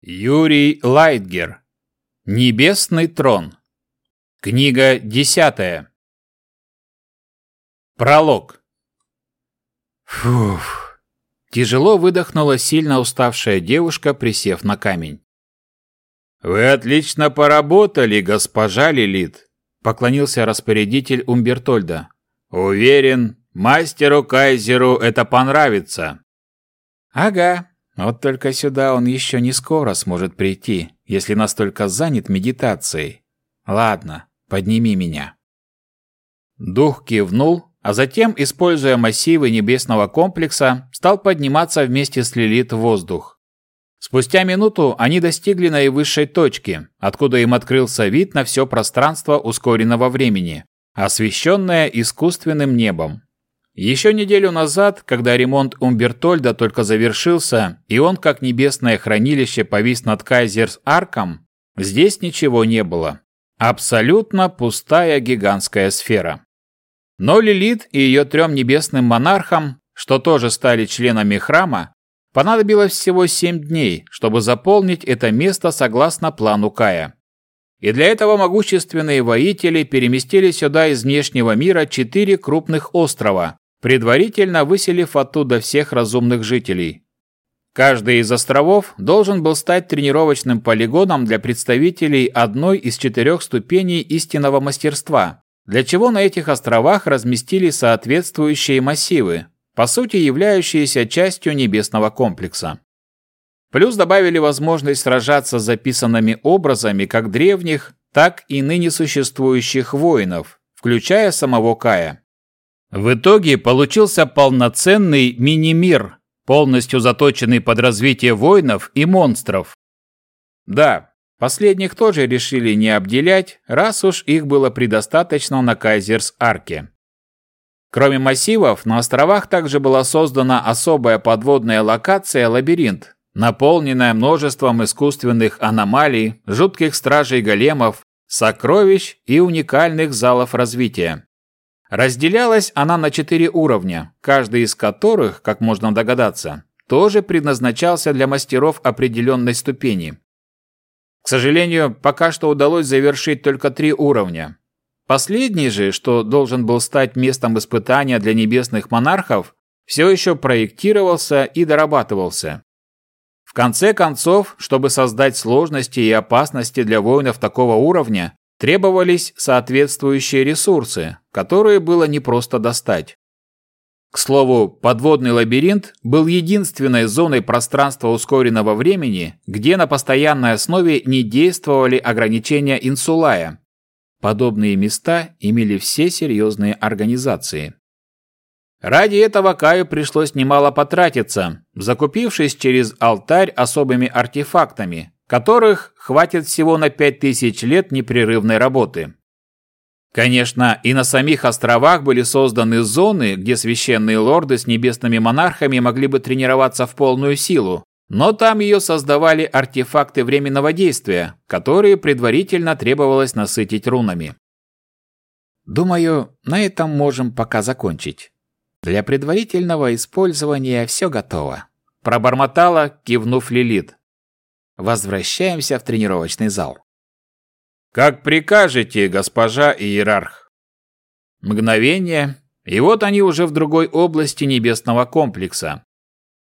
Юрий Лайтгер. Небесный трон. Книга десятая. Пролог. Фуф. Тяжело выдохнула сильно уставшая девушка, присев на камень. «Вы отлично поработали, госпожа Лилит», — поклонился распорядитель Умбертольда. «Уверен, мастеру Кайзеру это понравится». «Ага, вот только сюда он еще не скоро сможет прийти, если настолько занят медитацией. Ладно, подними меня. Дух кивнул, а затем, используя массивы небесного комплекса, стал подниматься вместе с Лилит в воздух. Спустя минуту они достигли наивысшей точки, откуда им открылся вид на все пространство ускоренного времени, освещенное искусственным небом. Еще неделю назад, когда ремонт Умбертольда только завершился, и он, как небесное хранилище, повис над Кайзерс-Арком, здесь ничего не было. Абсолютно пустая гигантская сфера. Но Лилит и ее трем небесным монархам, что тоже стали членами храма, понадобилось всего семь дней, чтобы заполнить это место согласно плану Кая. И для этого могущественные воители переместили сюда из внешнего мира четыре крупных острова, предварительно выселив оттуда всех разумных жителей. Каждый из островов должен был стать тренировочным полигоном для представителей одной из четырех ступеней истинного мастерства, для чего на этих островах разместили соответствующие массивы, по сути являющиеся частью небесного комплекса. Плюс добавили возможность сражаться с записанными образами как древних, так и ныне существующих воинов, включая самого Кая. В итоге получился полноценный мини-мир, полностью заточенный под развитие воинов и монстров. Да, последних тоже решили не обделять, раз уж их было предостаточно на Кайзерс-Арке. Кроме массивов, на островах также была создана особая подводная локация «Лабиринт», наполненная множеством искусственных аномалий, жутких стражей големов, сокровищ и уникальных залов развития. Разделялась она на четыре уровня, каждый из которых, как можно догадаться, тоже предназначался для мастеров определенной ступени. К сожалению, пока что удалось завершить только три уровня. Последний же, что должен был стать местом испытания для небесных монархов, все еще проектировался и дорабатывался. В конце концов, чтобы создать сложности и опасности для воинов такого уровня, требовались соответствующие ресурсы, которые было непросто достать. К слову, подводный лабиринт был единственной зоной пространства ускоренного времени, где на постоянной основе не действовали ограничения инсулая. Подобные места имели все серьезные организации. Ради этого Каю пришлось немало потратиться, закупившись через алтарь особыми артефактами, которых хватит всего на 5000 лет непрерывной работы. Конечно, и на самих островах были созданы зоны, где священные лорды с небесными монархами могли бы тренироваться в полную силу, но там ее создавали артефакты временного действия, которые предварительно требовалось насытить рунами. Думаю, на этом можем пока закончить. Для предварительного использования все готово. Пробормотала, кивнув Лилит. Возвращаемся в тренировочный зал. «Как прикажете, госпожа иерарх!» Мгновение, и вот они уже в другой области небесного комплекса.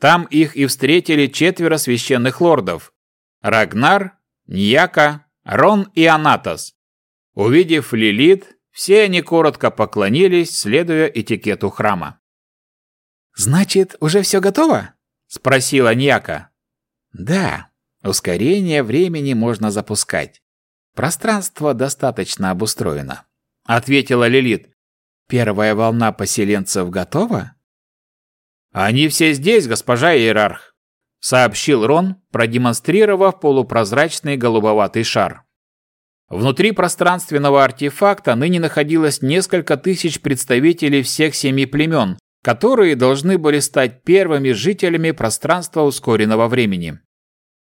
Там их и встретили четверо священных лордов. Рагнар, Ньяка, Рон и Анатос. Увидев Лилит, все они коротко поклонились, следуя этикету храма. «Значит, уже все готово?» – спросила Ньяка. «Да», Ускорение времени можно запускать. Пространство достаточно обустроено. Ответила Лилит. Первая волна поселенцев готова? Они все здесь, госпожа иерарх, сообщил Рон, продемонстрировав полупрозрачный голубоватый шар. Внутри пространственного артефакта ныне находилось несколько тысяч представителей всех семи племен, которые должны были стать первыми жителями пространства ускоренного времени.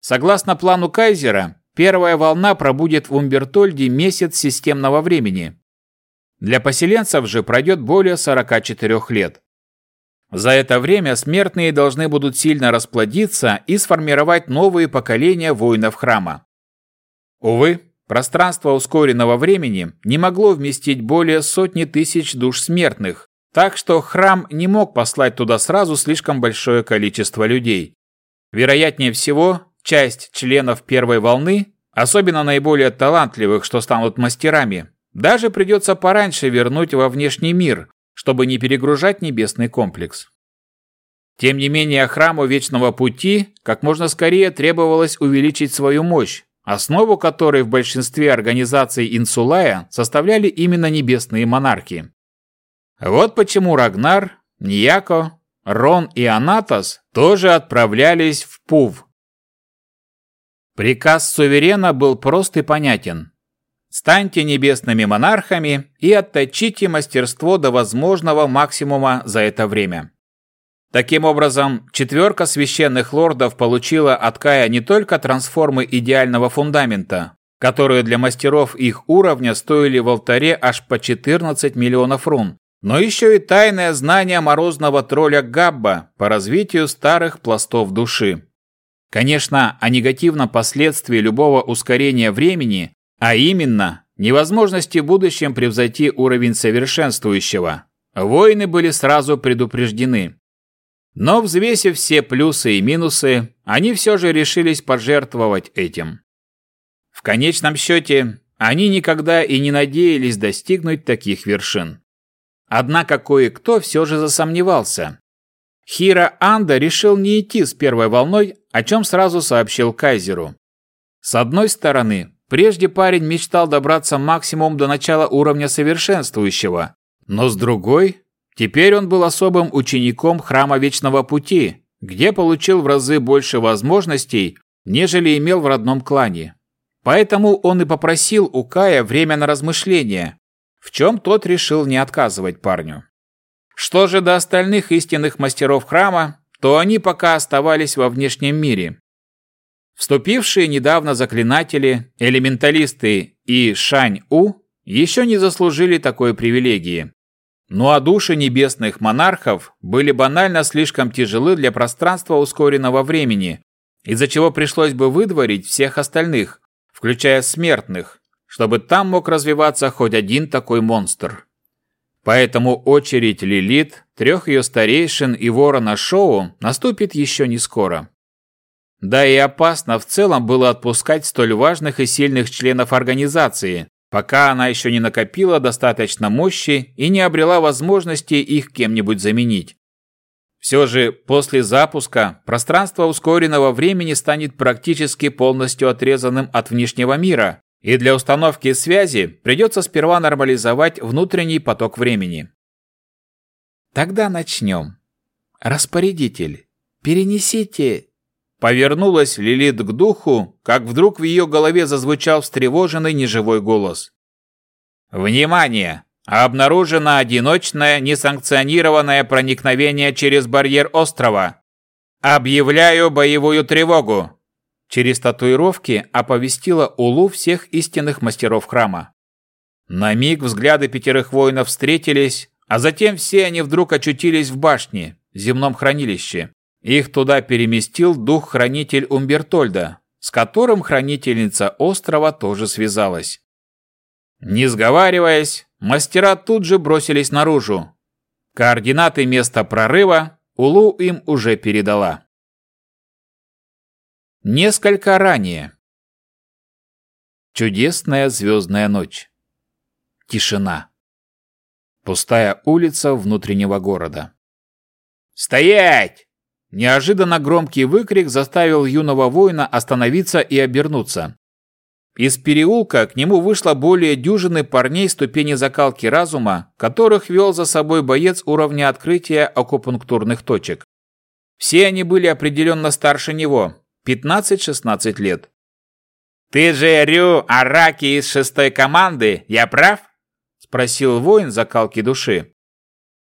Согласно плану Кайзера, первая волна пробудет в Умбертольде месяц системного времени. Для поселенцев же пройдет более 44 лет. За это время смертные должны будут сильно расплодиться и сформировать новые поколения воинов храма. Увы, пространство ускоренного времени не могло вместить более сотни тысяч душ смертных, так что храм не мог послать туда сразу слишком большое количество людей. Вероятнее всего, часть членов первой волны, особенно наиболее талантливых, что станут мастерами, даже придется пораньше вернуть во внешний мир, чтобы не перегружать небесный комплекс. Тем не менее, храму Вечного Пути как можно скорее требовалось увеличить свою мощь, основу которой в большинстве организаций Инсулая составляли именно небесные монархи. Вот почему Рагнар, Ньяко, Рон и Анатос тоже отправлялись в Пув. Приказ суверена был прост и понятен. Станьте небесными монархами и отточите мастерство до возможного максимума за это время. Таким образом, четверка священных лордов получила от Кая не только трансформы идеального фундамента, которые для мастеров их уровня стоили в алтаре аж по 14 миллионов рун, но еще и тайное знание морозного тролля Габба по развитию старых пластов души. Конечно, о негативном последствии любого ускорения времени а именно, невозможности в будущем превзойти уровень совершенствующего. Воины были сразу предупреждены. Но взвесив все плюсы и минусы, они все же решились пожертвовать этим. В конечном счете, они никогда и не надеялись достигнуть таких вершин. Однако кое-кто все же засомневался. Хира Анда решил не идти с первой волной, о чем сразу сообщил Кайзеру. С одной стороны, Прежде парень мечтал добраться максимум до начала уровня совершенствующего, но с другой, теперь он был особым учеником Храма Вечного Пути, где получил в разы больше возможностей, нежели имел в родном клане. Поэтому он и попросил у Кая время на размышление, в чем тот решил не отказывать парню. Что же до остальных истинных мастеров храма, то они пока оставались во внешнем мире, Вступившие недавно заклинатели, элементалисты и Шань-У еще не заслужили такой привилегии. Ну а души небесных монархов были банально слишком тяжелы для пространства ускоренного времени, из-за чего пришлось бы выдворить всех остальных, включая смертных, чтобы там мог развиваться хоть один такой монстр. Поэтому очередь Лилит, трех ее старейшин и ворона Шоу наступит еще не скоро. Да и опасно в целом было отпускать столь важных и сильных членов организации, пока она еще не накопила достаточно мощи и не обрела возможности их кем-нибудь заменить. Все же после запуска пространство ускоренного времени станет практически полностью отрезанным от внешнего мира, и для установки связи придется сперва нормализовать внутренний поток времени. Тогда начнем. Распорядитель, перенесите Повернулась Лилит к духу, как вдруг в ее голове зазвучал встревоженный неживой голос. «Внимание! Обнаружено одиночное, несанкционированное проникновение через барьер острова. Объявляю боевую тревогу!» Через татуировки оповестила Улу всех истинных мастеров храма. На миг взгляды пятерых воинов встретились, а затем все они вдруг очутились в башне, земном хранилище. Их туда переместил дух-хранитель Умбертольда, с которым хранительница острова тоже связалась. Не сговариваясь, мастера тут же бросились наружу. Координаты места прорыва Улу им уже передала. Несколько ранее. Чудесная звездная ночь. Тишина. Пустая улица внутреннего города. «Стоять!» Неожиданно громкий выкрик заставил юного воина остановиться и обернуться. Из переулка к нему вышло более дюжины парней ступени закалки разума, которых вел за собой боец уровня открытия акупунктурных точек. Все они были определенно старше него, 15-16 лет. «Ты же Рю Араки из шестой команды, я прав?» – спросил воин закалки души.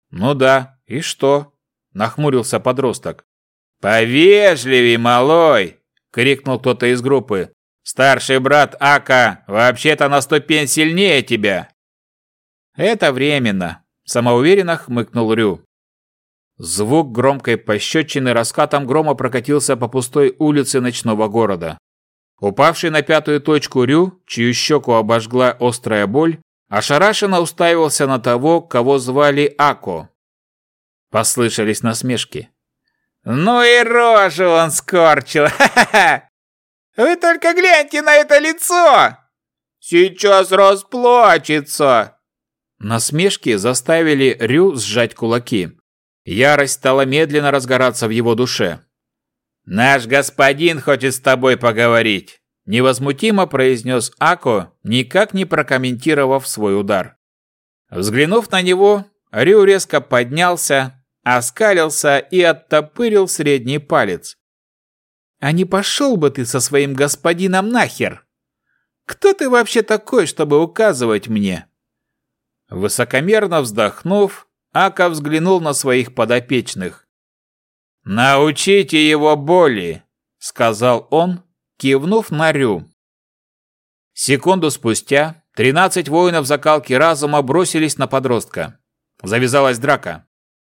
«Ну да, и что?» – нахмурился подросток. «Повежливей, малой!» — крикнул кто-то из группы. «Старший брат Ака вообще-то на ступень сильнее тебя!» «Это временно», — самоуверенно хмыкнул Рю. Звук громкой пощечины раскатом грома прокатился по пустой улице ночного города. Упавший на пятую точку Рю, чью щеку обожгла острая боль, ошарашенно уставился на того, кого звали Ако. Послышались насмешки. «Ну и рожу он скорчил! Ха-ха-ха! Вы только гляньте на это лицо! Сейчас расплачется!» Насмешки заставили Рю сжать кулаки. Ярость стала медленно разгораться в его душе. «Наш господин хочет с тобой поговорить», – невозмутимо произнес Ако, никак не прокомментировав свой удар. Взглянув на него, Рю резко поднялся, оскалился и оттопырил средний палец. «А не пошел бы ты со своим господином нахер? Кто ты вообще такой, чтобы указывать мне?» Высокомерно вздохнув, Ака взглянул на своих подопечных. «Научите его боли!» — сказал он, кивнув на Рю. Секунду спустя тринадцать воинов закалки разума бросились на подростка. Завязалась драка.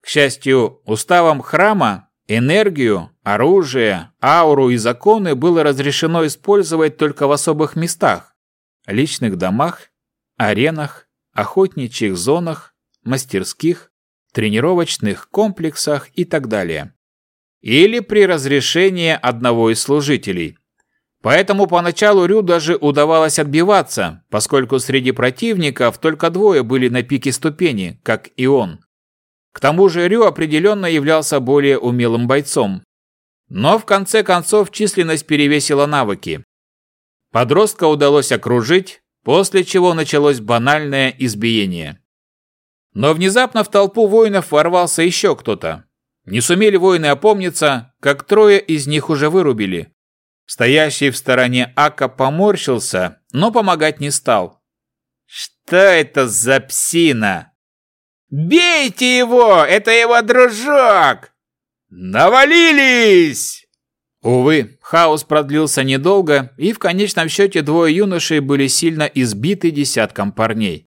К счастью, уставом храма энергию, оружие, ауру и законы было разрешено использовать только в особых местах – личных домах, аренах, охотничьих зонах, мастерских, тренировочных комплексах и так далее или при разрешении одного из служителей. Поэтому поначалу Рю даже удавалось отбиваться, поскольку среди противников только двое были на пике ступени, как и он. К тому же Рю определенно являлся более умелым бойцом. Но в конце концов численность перевесила навыки. Подростка удалось окружить, после чего началось банальное избиение. Но внезапно в толпу воинов ворвался еще кто-то. Не сумели воины опомниться, как трое из них уже вырубили. Стоящий в стороне Ака поморщился, но помогать не стал. «Что это за псина?» «Бейте его! Это его дружок!» «Навалились!» Увы, хаос продлился недолго, и в конечном счете двое юношей были сильно избиты десятком парней.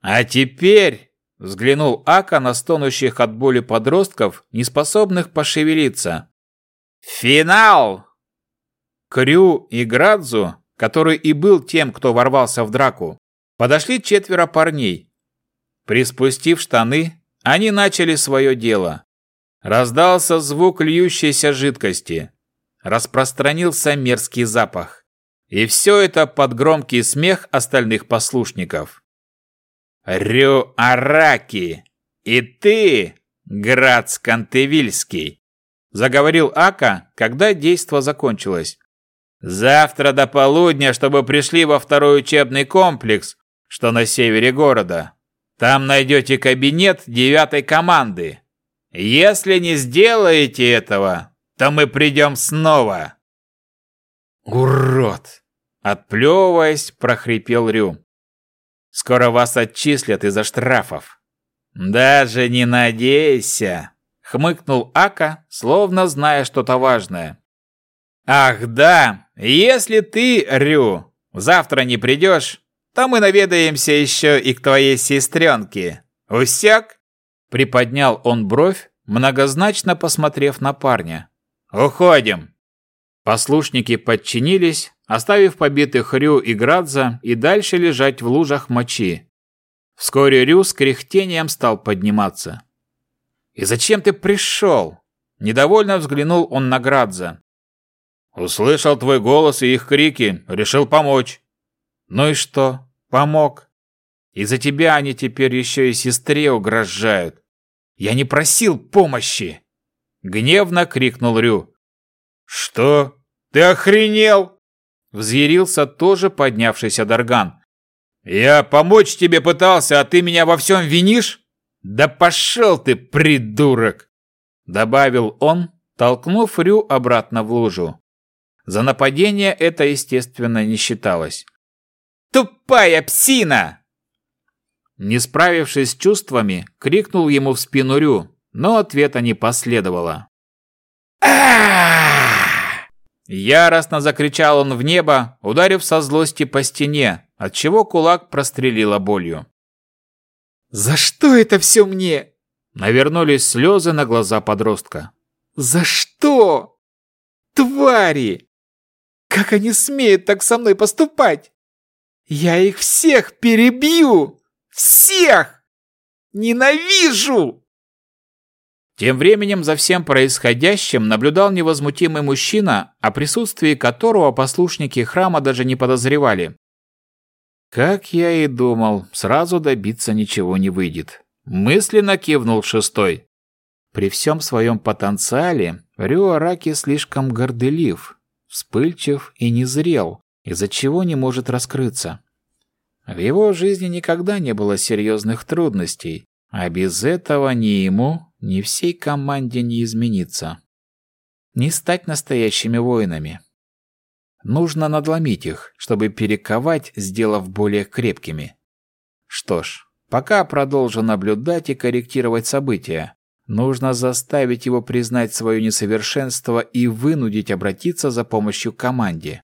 «А теперь Взглянул Ака на стонущих от боли подростков, неспособных пошевелиться. «Финал!» Крю и Градзу, который и был тем, кто ворвался в драку, подошли четверо парней. Приспустив штаны, они начали свое дело. Раздался звук льющейся жидкости. Распространился мерзкий запах. И все это под громкий смех остальных послушников. Рю Араки, и ты, Град Скантевильский, заговорил Ака, когда действо закончилось. Завтра до полудня, чтобы пришли во второй учебный комплекс, что на севере города. Там найдете кабинет девятой команды. Если не сделаете этого, то мы придем снова. Урод! Отплевываясь, прохрипел Рю. Скоро вас отчислят из-за штрафов. Даже не надейся, хмыкнул Ака, словно зная что-то важное. Ах, да, если ты, Рю, завтра не придешь, то мы наведаемся еще и к твоей сестренке. Усяк? Приподнял он бровь, многозначно посмотрев на парня. Уходим. Послушники подчинились, оставив побитых Рю и Градза и дальше лежать в лужах мочи. Вскоре Рю с кряхтением стал подниматься. «И зачем ты пришел?» Недовольно взглянул он на Градза. «Услышал твой голос и их крики, решил помочь». «Ну и что? Помог. Из-за тебя они теперь еще и сестре угрожают. Я не просил помощи!» Гневно крикнул Рю. «Что? Ты охренел?» Взъярился тоже поднявшийся Дарган. «Я помочь тебе пытался, а ты меня во всем винишь? Да пошел ты, придурок!» Добавил он, толкнув Рю обратно в лужу. За нападение это, естественно, не считалось. «Тупая псина!» Не справившись с чувствами, крикнул ему в спину Рю, но ответа не последовало. Яростно закричал он в небо, ударив со злости по стене, отчего кулак прострелило болью. «За что это все мне? Навернулись слезы на глаза подростка. «За что? Твари! Как они смеют так со мной поступать? Я их всех перебью! Всех! Ненавижу!» Тем временем за всем происходящим наблюдал невозмутимый мужчина, о присутствии которого послушники храма даже не подозревали. Как я и думал, сразу добиться ничего не выйдет. Мысленно кивнул шестой. При всем своем потенциале Рюараки слишком горделив, вспыльчив и незрел, из-за чего не может раскрыться. В его жизни никогда не было серьезных трудностей, а без этого ни ему, ни всей команде не измениться. Не стать настоящими воинами. Нужно надломить их, чтобы перековать, сделав более крепкими. Что ж, пока продолжу наблюдать и корректировать события. Нужно заставить его признать свое несовершенство и вынудить обратиться за помощью команде.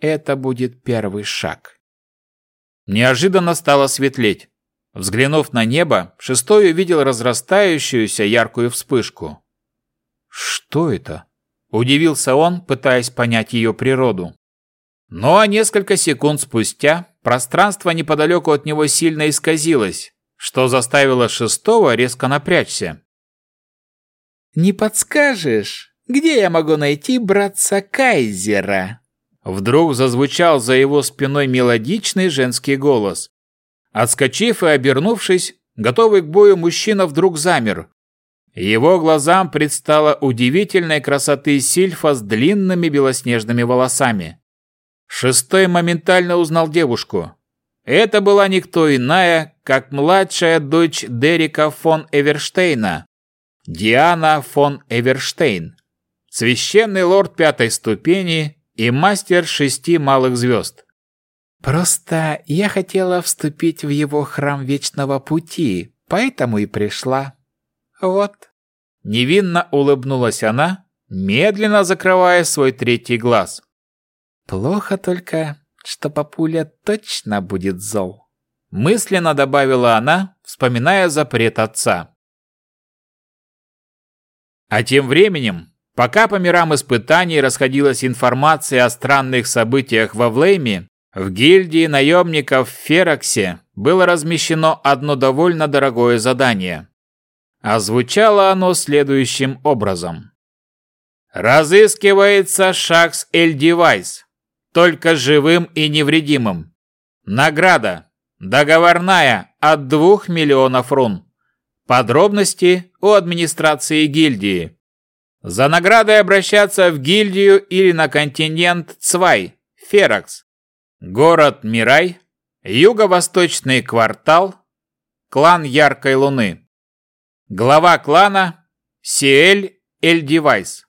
Это будет первый шаг. Неожиданно стало светлеть. Взглянув на небо, шестой увидел разрастающуюся яркую вспышку. «Что это?» – удивился он, пытаясь понять ее природу. Ну а несколько секунд спустя пространство неподалеку от него сильно исказилось, что заставило шестого резко напрячься. «Не подскажешь, где я могу найти братца Кайзера?» Вдруг зазвучал за его спиной мелодичный женский голос. Отскочив и обернувшись, готовый к бою мужчина вдруг замер. Его глазам предстала удивительной красоты сильфа с длинными белоснежными волосами. Шестой моментально узнал девушку. Это была никто иная, как младшая дочь Дерека фон Эверштейна, Диана фон Эверштейн, священный лорд пятой ступени и мастер шести малых звезд. Просто я хотела вступить в его храм Вечного Пути, поэтому и пришла. Вот. Невинно улыбнулась она, медленно закрывая свой третий глаз. Плохо только, что папуля точно будет зол. Мысленно добавила она, вспоминая запрет отца. А тем временем, пока по мирам испытаний расходилась информация о странных событиях во Влейме, в гильдии наемников в Фероксе было размещено одно довольно дорогое задание. А звучало оно следующим образом. Разыскивается Шакс Эль Девайс, только живым и невредимым. Награда. Договорная от 2 миллионов рун. Подробности у администрации гильдии. За наградой обращаться в гильдию или на континент Цвай, Ферокс. Город Мирай, юго-восточный квартал, клан Яркой Луны. Глава клана Сиэль Эльдивайс.